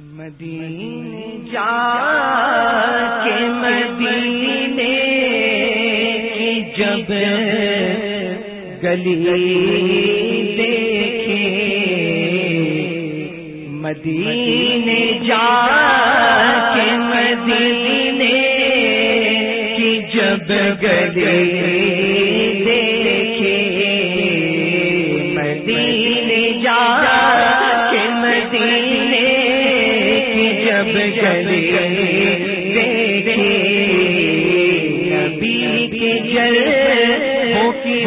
مدینے جا کے مدینے کی جب گلی دیکھے مدینے جا کے مدینے کی جب گلی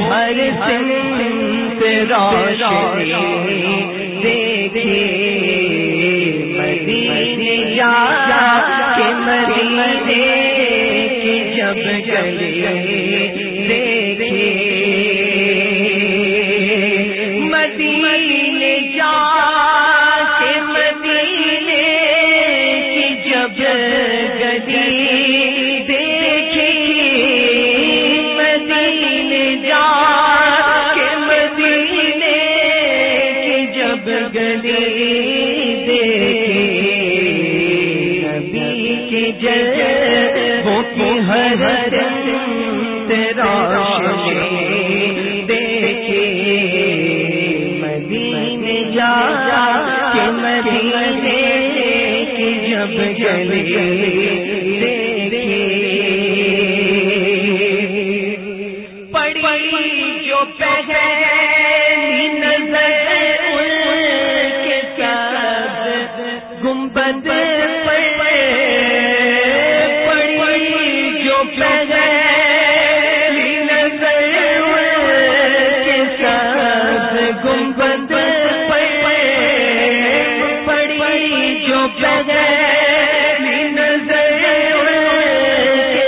ہر سن تیرا دیکھے مدینے جا کے مدینے کی جب چلے دیکھے گلی دیکھے، نبی کی جب وہ کی ہر تیرا دیکھے، مدینے جا کے مدینے کی جب گلی گنبد پڑی جو پہلی نظر ان کے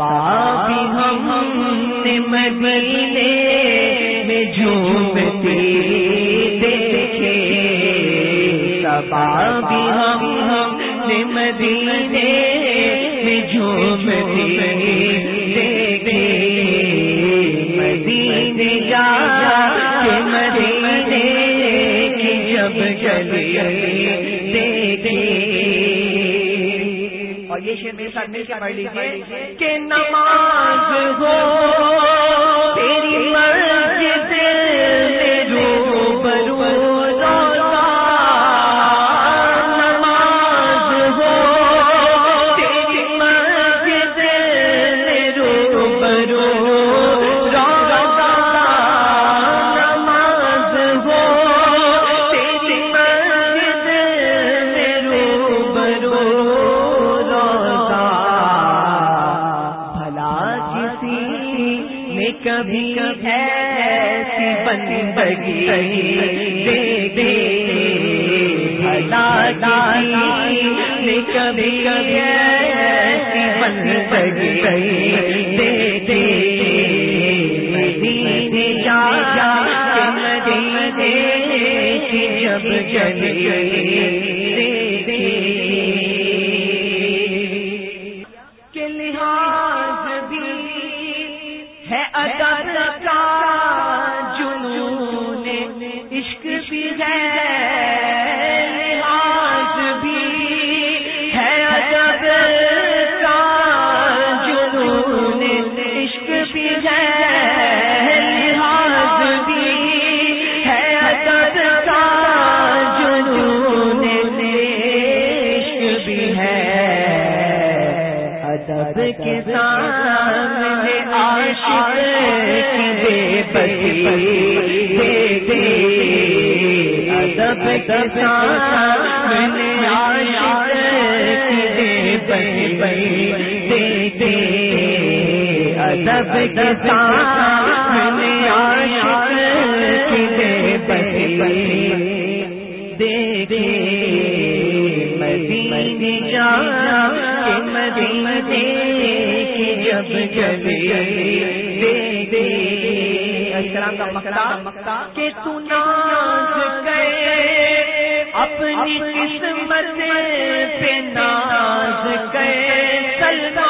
سبا ہم نے مدینے میں جھومتی دیکھے۔ سبا ہم ہم نے مدینے میں جھومتی دیکھے۔ مدینے جا کے مدینے کی جب چلی اور یہ شیر میرے ساتھ مل کے پڑھ لیجیے کہ نماز ہو تیری کسی نے کبھی ایسی بندگی دیکھے بھلا کسی نے کبھی ایسی بندگی دیکھے مدینے جا جا مدینے جب چلی دیکھے کے سامنے عاشق کی بے بسی دے ادب کے سامنے عاشق کی بے بسی دے ادب کے سامنے عاشق کی بے بسی دیکھے مدینے جانا کی جب جبے دیکھے۔ السلام کا کہ تو ناز گئے۔ اپنی قسمت پہ ناز گئے۔ سلام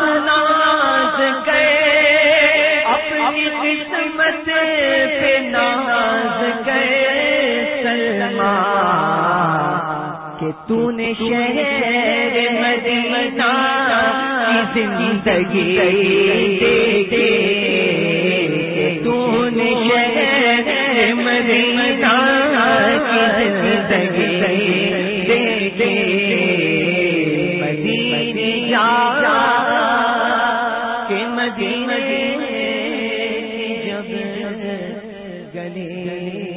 تو ناز گئے۔ اپنی قسمت پہ ناز گئے۔ سلمان کہ تو نے شہر مدینہ زندگی دیکھے کہ تو نے شہر مدینہ کی زندگی دیکھے کہ جب گلے